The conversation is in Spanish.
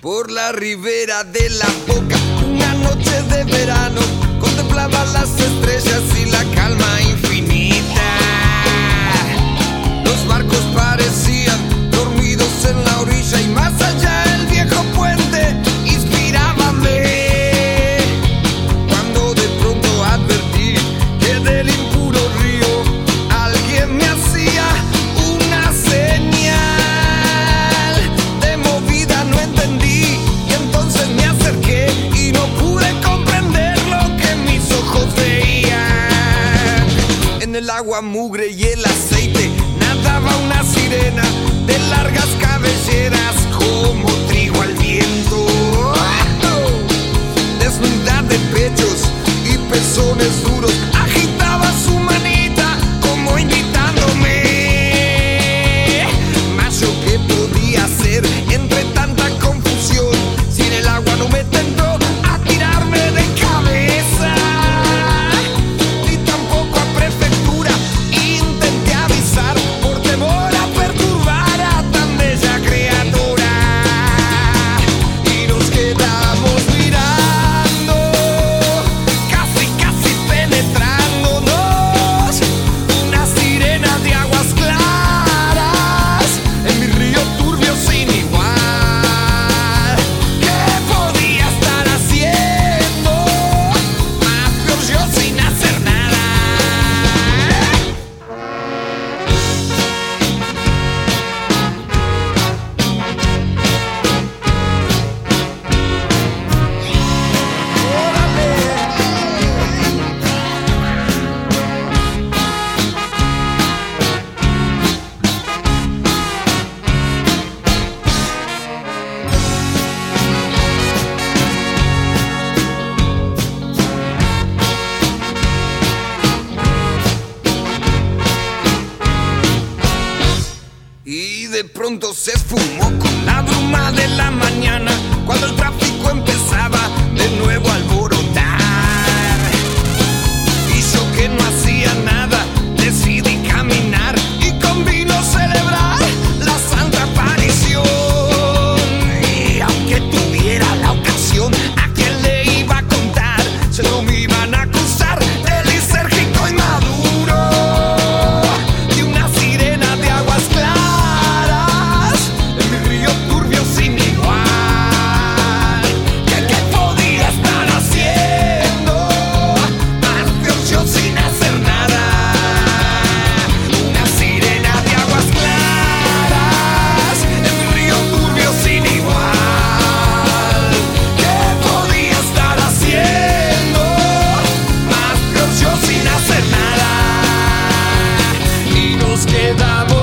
Por la ribera de la boca, una noche de verano, contemplaba las estrellas y la calma infinita. mugre y el se esfumó con la bruma de la mañana. desde a.